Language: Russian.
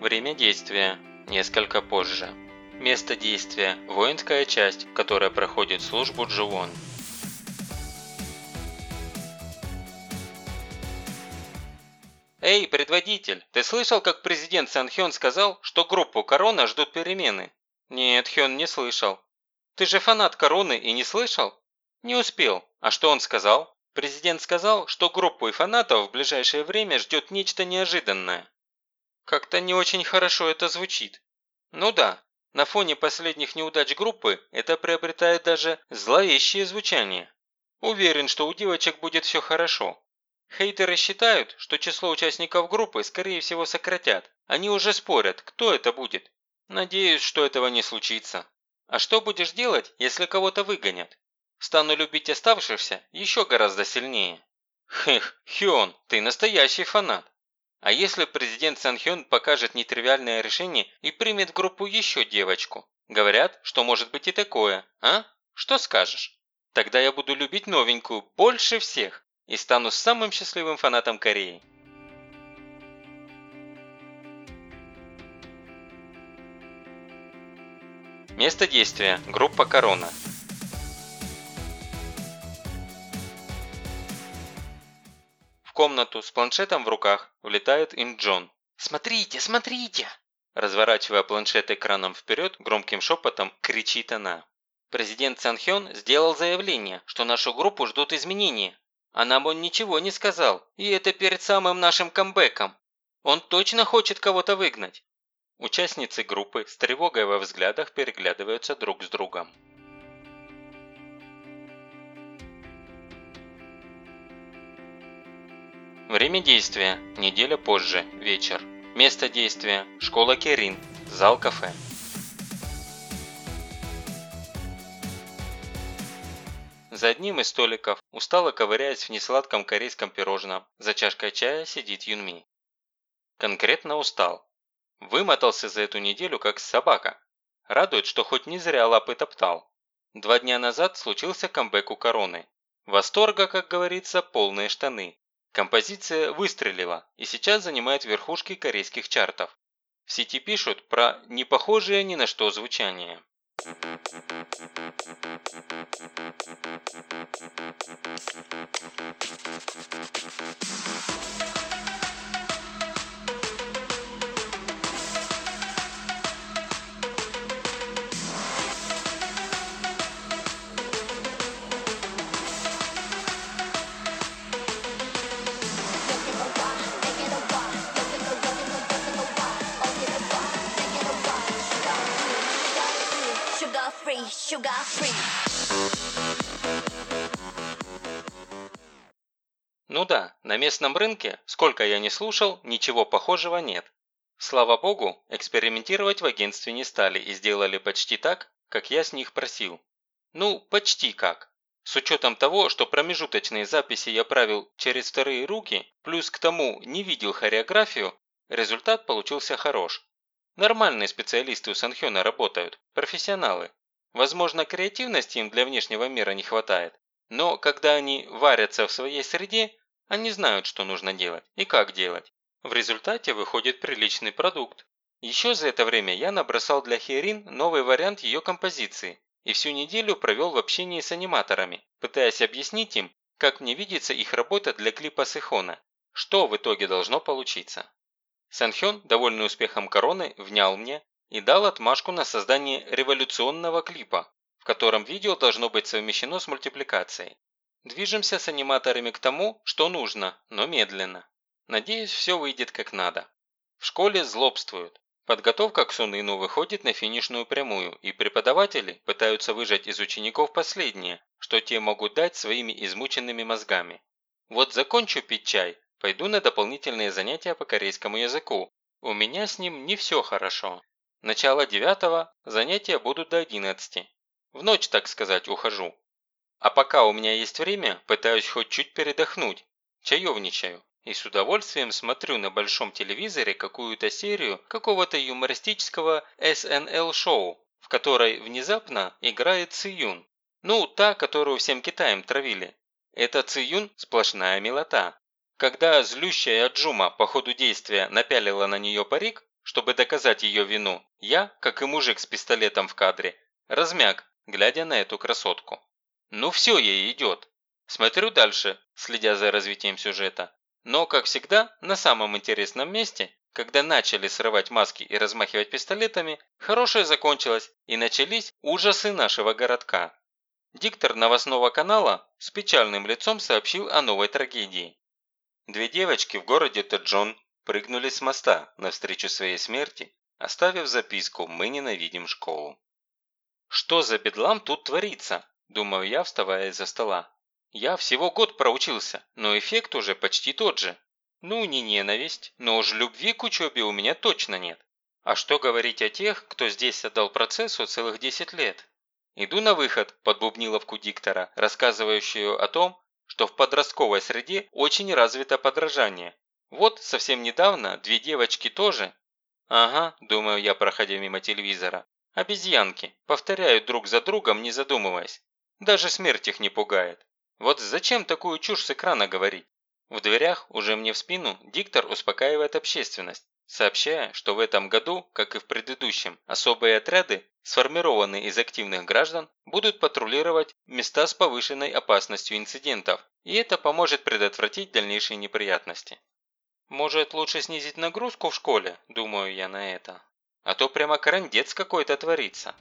Время действия – несколько позже. Место действия – воинская часть, которая проходит службу Дживон. «Эй, предводитель, ты слышал, как президент Сан Хён сказал, что группу Корона ждут перемены?» «Нет, Хён не слышал». «Ты же фанат Короны и не слышал?» «Не успел. А что он сказал?» Президент сказал, что группу и фанатов в ближайшее время ждет нечто неожиданное. Как-то не очень хорошо это звучит. Ну да, на фоне последних неудач группы это приобретает даже зловещее звучание. Уверен, что у девочек будет все хорошо. Хейтеры считают, что число участников группы скорее всего сократят. Они уже спорят, кто это будет. Надеюсь, что этого не случится. А что будешь делать, если кого-то выгонят? Стану любить оставшихся еще гораздо сильнее. Хех, Хён, ты настоящий фанат. А если президент Санхён покажет нетривиальное решение и примет в группу еще девочку? Говорят, что может быть и такое, а? Что скажешь? Тогда я буду любить новенькую больше всех и стану самым счастливым фанатом Кореи. Место действия. Группа Корона. Комнату с планшетом в руках влетает Им Джон. «Смотрите, смотрите!» Разворачивая планшет экраном вперед, громким шепотом кричит она. Президент Санхён сделал заявление, что нашу группу ждут изменения. А нам он ничего не сказал, и это перед самым нашим камбэком. Он точно хочет кого-то выгнать. Участницы группы с тревогой во взглядах переглядываются друг с другом. Время действия – неделя позже, вечер. Место действия – школа Керин, зал кафе. За одним из столиков, устало ковыряясь в несладком корейском пирожном, за чашкой чая сидит Юнми. Конкретно устал. Вымотался за эту неделю, как собака. Радует, что хоть не зря лапы топтал. Два дня назад случился камбэк у короны. Восторга, как говорится, полные штаны. Композиция выстрелила и сейчас занимает верхушки корейских чартов. В сети пишут про непохожее ни на что звучание. Sugar free. Ну да, на местном рынке, сколько я не слушал, ничего похожего нет. Слава богу, экспериментировать в агентстве не стали и сделали почти так, как я с них просил. Ну, почти как. С учетом того, что промежуточные записи я правил через вторые руки, плюс к тому не видел хореографию, результат получился хорош. Нормальные специалисты у Санхёна работают, профессионалы. Возможно, креативности им для внешнего мира не хватает, но когда они варятся в своей среде, они знают, что нужно делать и как делать. В результате выходит приличный продукт. Еще за это время я набросал для Херин новый вариант ее композиции и всю неделю провел в общении с аниматорами, пытаясь объяснить им, как мне видится их работа для клипа Сихона, что в итоге должно получиться. Санхён, довольный успехом короны, внял мне и дал отмашку на создание революционного клипа, в котором видео должно быть совмещено с мультипликацией. Движемся с аниматорами к тому, что нужно, но медленно. Надеюсь, все выйдет как надо. В школе злобствуют. Подготовка к Сунину выходит на финишную прямую, и преподаватели пытаются выжать из учеников последнее, что те могут дать своими измученными мозгами. Вот закончу пить чай, пойду на дополнительные занятия по корейскому языку. У меня с ним не все хорошо. Начало девятого, занятия будут до одиннадцати. В ночь, так сказать, ухожу. А пока у меня есть время, пытаюсь хоть чуть передохнуть. Чаевничаю. И с удовольствием смотрю на большом телевизоре какую-то серию какого-то юмористического SNL-шоу, в которой внезапно играет Циюн. Ну, та, которую всем Китаем травили. Это Циюн – сплошная милота. Когда злющая Джума по ходу действия напялила на нее парик, чтобы доказать ее вину, я, как и мужик с пистолетом в кадре, размяк, глядя на эту красотку. Ну все ей идет. Смотрю дальше, следя за развитием сюжета. Но, как всегда, на самом интересном месте, когда начали срывать маски и размахивать пистолетами, хорошее закончилось и начались ужасы нашего городка. Диктор новостного канала с печальным лицом сообщил о новой трагедии. Две девочки в городе Таджон прыгнули с моста навстречу своей смерти, оставив записку «Мы ненавидим школу». Что за бедлам тут творится? Думаю я, вставая из-за стола. Я всего год проучился, но эффект уже почти тот же. Ну, не ненависть, но уж любви к учебе у меня точно нет. А что говорить о тех, кто здесь отдал процессу целых 10 лет? Иду на выход под бубниловку диктора, рассказывающую о том, что в подростковой среде очень развито подражание. Вот совсем недавно две девочки тоже. Ага, думаю я, проходя мимо телевизора. Обезьянки, повторяют друг за другом, не задумываясь. Даже смерть их не пугает. Вот зачем такую чушь с экрана говорить? В дверях, уже мне в спину, диктор успокаивает общественность, сообщая, что в этом году, как и в предыдущем, особые отряды, сформированные из активных граждан, будут патрулировать места с повышенной опасностью инцидентов, и это поможет предотвратить дальнейшие неприятности. Может, лучше снизить нагрузку в школе, думаю я на это. А то прямо карандец какой-то творится.